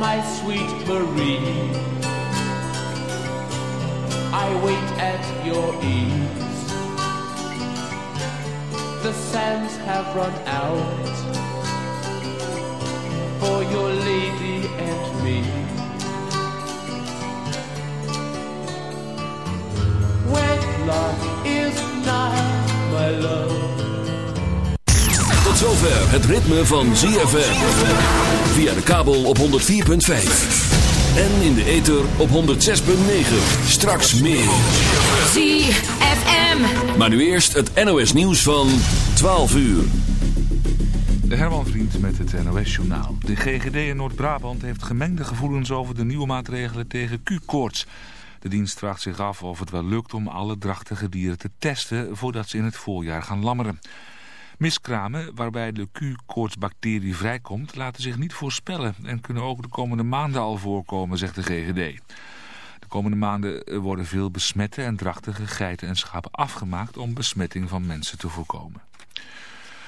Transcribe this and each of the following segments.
my sweet Marie. I wait at your ease. The sands have run out ritme van ZFM. Via de kabel op 104.5. En in de ether op 106.9. Straks meer. ZFM. Maar nu eerst het NOS nieuws van 12 uur. De Herman Vriend met het NOS-journaal. De GGD in Noord-Brabant heeft gemengde gevoelens over de nieuwe maatregelen tegen Q-koorts. De dienst vraagt zich af of het wel lukt om alle drachtige dieren te testen voordat ze in het voorjaar gaan lammeren. Miskramen waarbij de Q-koortsbacterie vrijkomt laten zich niet voorspellen en kunnen ook de komende maanden al voorkomen, zegt de GGD. De komende maanden worden veel besmette en drachtige geiten en schapen afgemaakt om besmetting van mensen te voorkomen.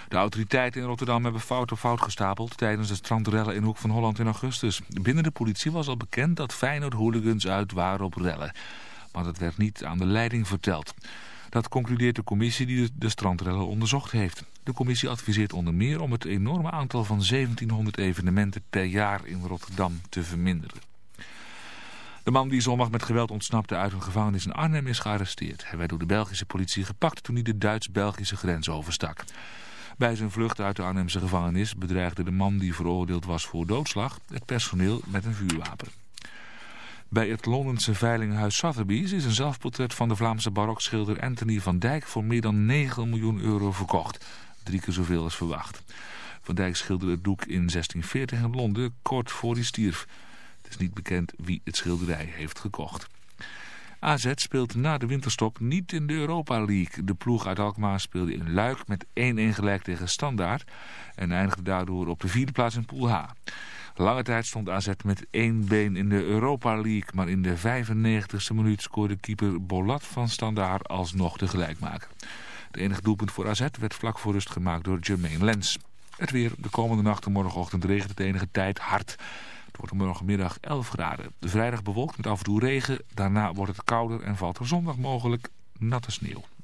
De autoriteiten in Rotterdam hebben fout op fout gestapeld tijdens de strandrellen in Hoek van Holland in augustus. Binnen de politie was al bekend dat Feyenoord hooligans uit waren op rellen. Maar dat werd niet aan de leiding verteld. Dat concludeert de commissie die de strandrellen onderzocht heeft. De commissie adviseert onder meer om het enorme aantal van 1700 evenementen per jaar in Rotterdam te verminderen. De man die zondag met geweld ontsnapte uit een gevangenis in Arnhem is gearresteerd. Hij werd door de Belgische politie gepakt toen hij de Duits-Belgische grens overstak. Bij zijn vlucht uit de Arnhemse gevangenis bedreigde de man die veroordeeld was voor doodslag het personeel met een vuurwapen. Bij het Londense veilinghuis Sotheby's is een zelfportret van de Vlaamse barokschilder Anthony van Dijk voor meer dan 9 miljoen euro verkocht. Drie keer zoveel als verwacht. Van Dijk schilderde het doek in 1640 in Londen, kort voor hij stierf. Het is niet bekend wie het schilderij heeft gekocht. AZ speelt na de winterstop niet in de Europa League. De ploeg uit Alkmaar speelde in Luik met 1-1 gelijk tegen Standaard... en eindigde daardoor op de vierde plaats in Pool H. Lange tijd stond AZ met één been in de Europa League... maar in de 95e minuut scoorde keeper Bolat van Standaard alsnog de gelijkmaker. Het enige doelpunt voor AZ werd vlak voor rust gemaakt door Jermaine Lens. Het weer de komende nacht en morgenochtend regent het enige tijd hard... Het wordt morgenmiddag 11 graden. De vrijdag bewolkt met af en toe regen. Daarna wordt het kouder en valt er zondag mogelijk natte sneeuw.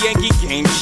Yankee game.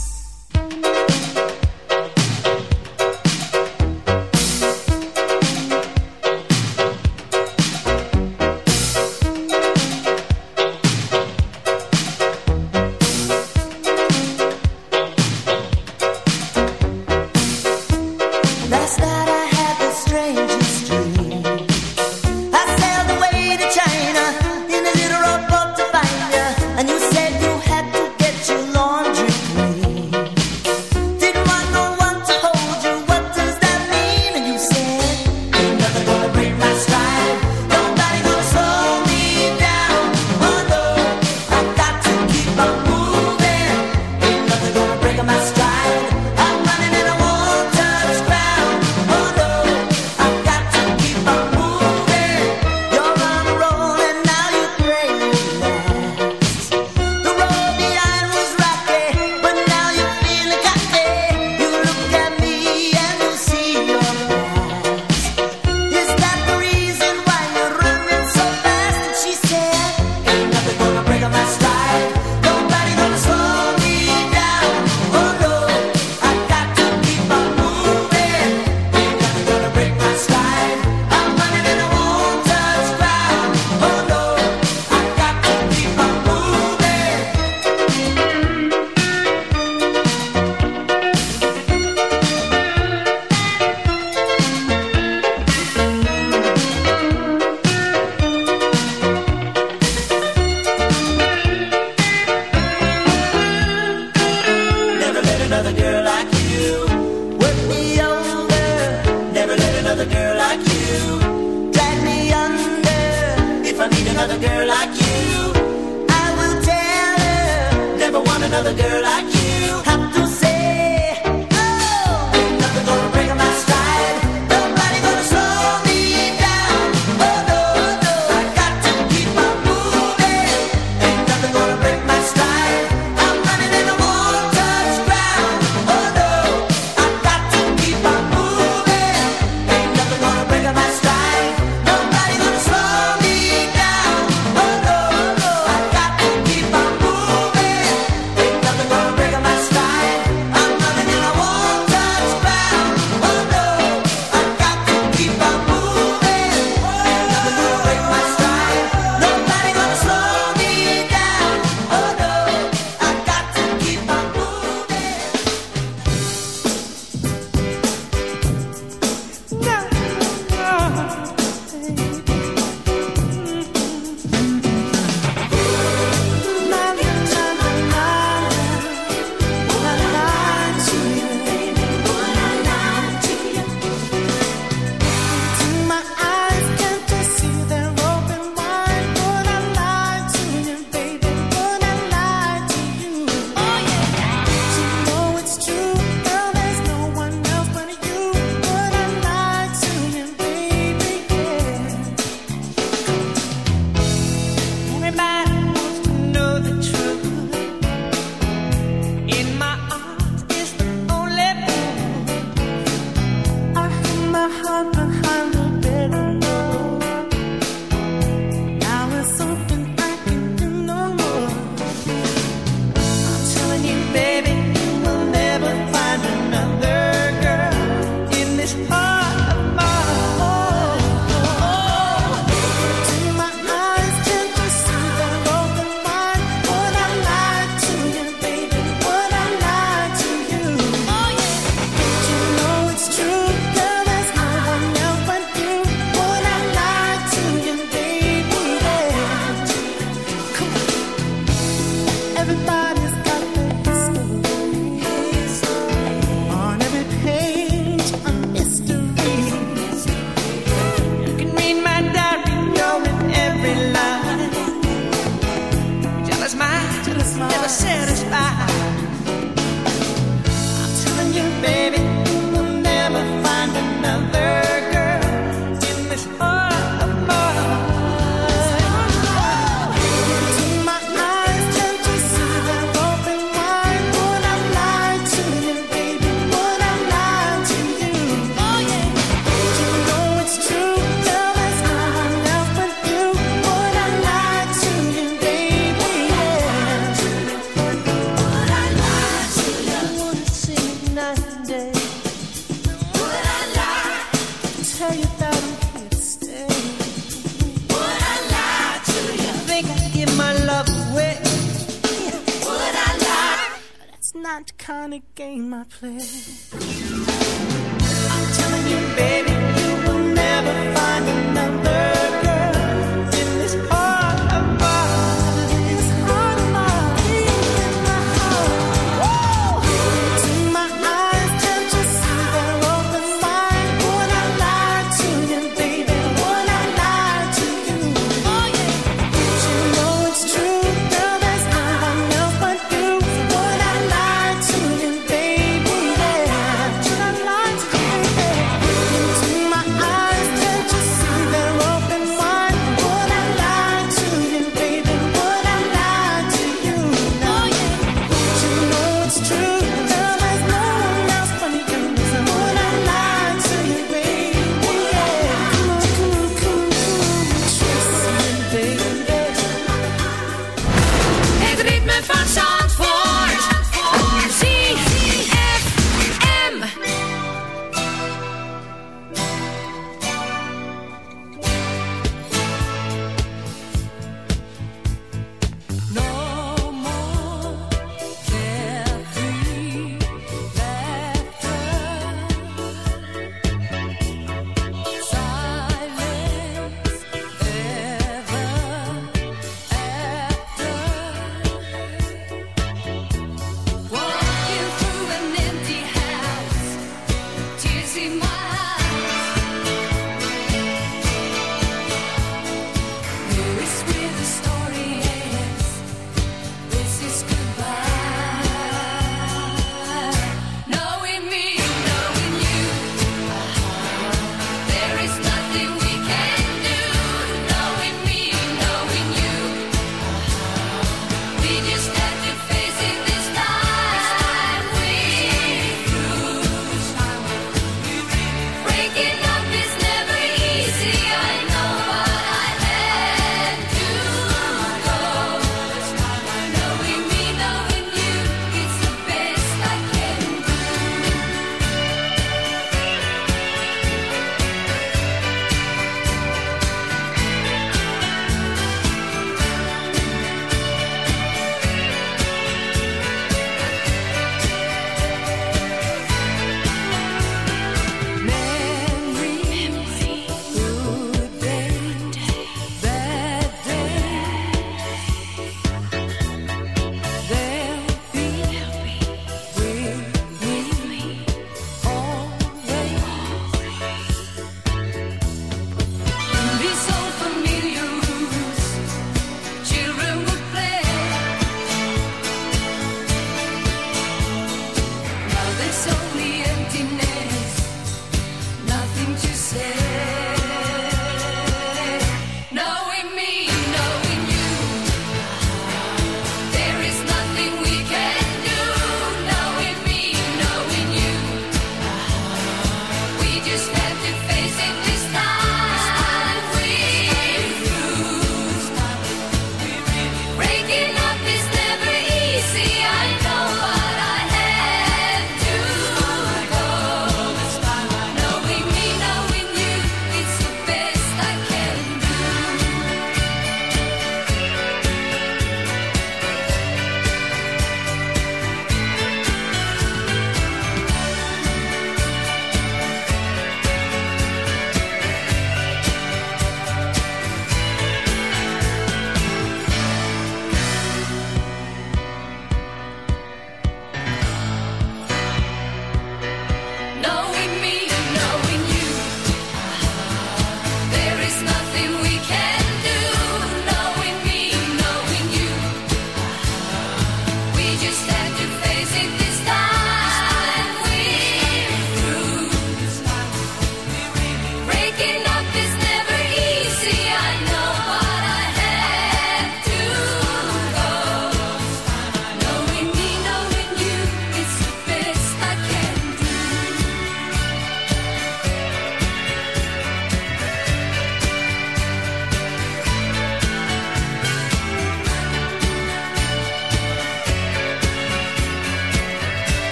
place.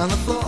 On the floor.